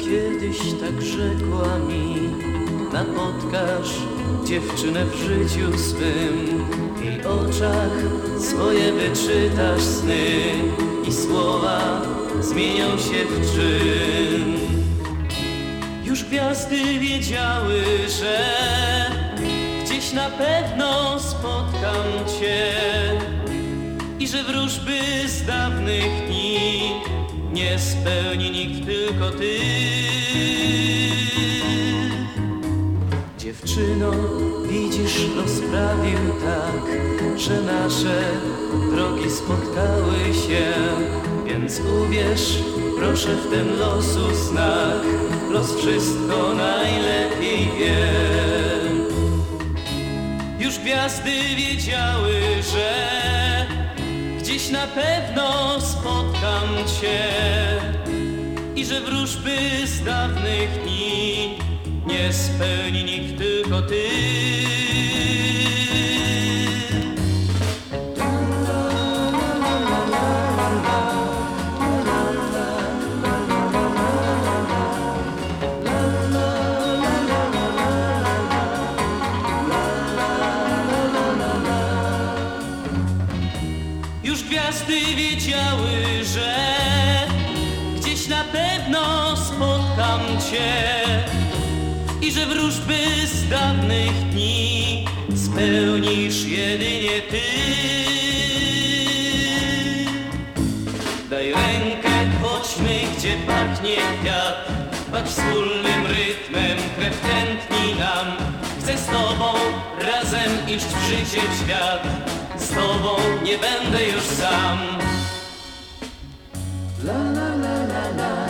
Kiedyś tak rzekła mi, napotkasz dziewczynę w życiu swym. Jej oczach swoje wyczytasz sny i słowa zmienią się w czyn. Już gwiazdy wiedziały, że gdzieś na pewno spotkam Cię i że wróżby z dawnych dni nie spełni nikt, tylko Ty. Dziewczyno, widzisz, rozprawił tak, że nasze drogi spotkały się, więc uwierz, proszę w ten losu znak, los wszystko najlepiej wie. Już gwiazdy wiedziały, że gdzieś na pewno spotkam Cię że wróżby z dawnych dni nie spełni nikt, tylko Ty. Już gwiazdy wiedziały, że na pewno spotkam Cię i że wróżby z dawnych dni spełnisz jedynie Ty. Daj rękę, chodźmy, gdzie pachnie kwiat, bądź wspólnym rytmem, krew tętni nam. Chcę z Tobą razem iść w życie w świat, z Tobą nie będę już sam. La la la la, la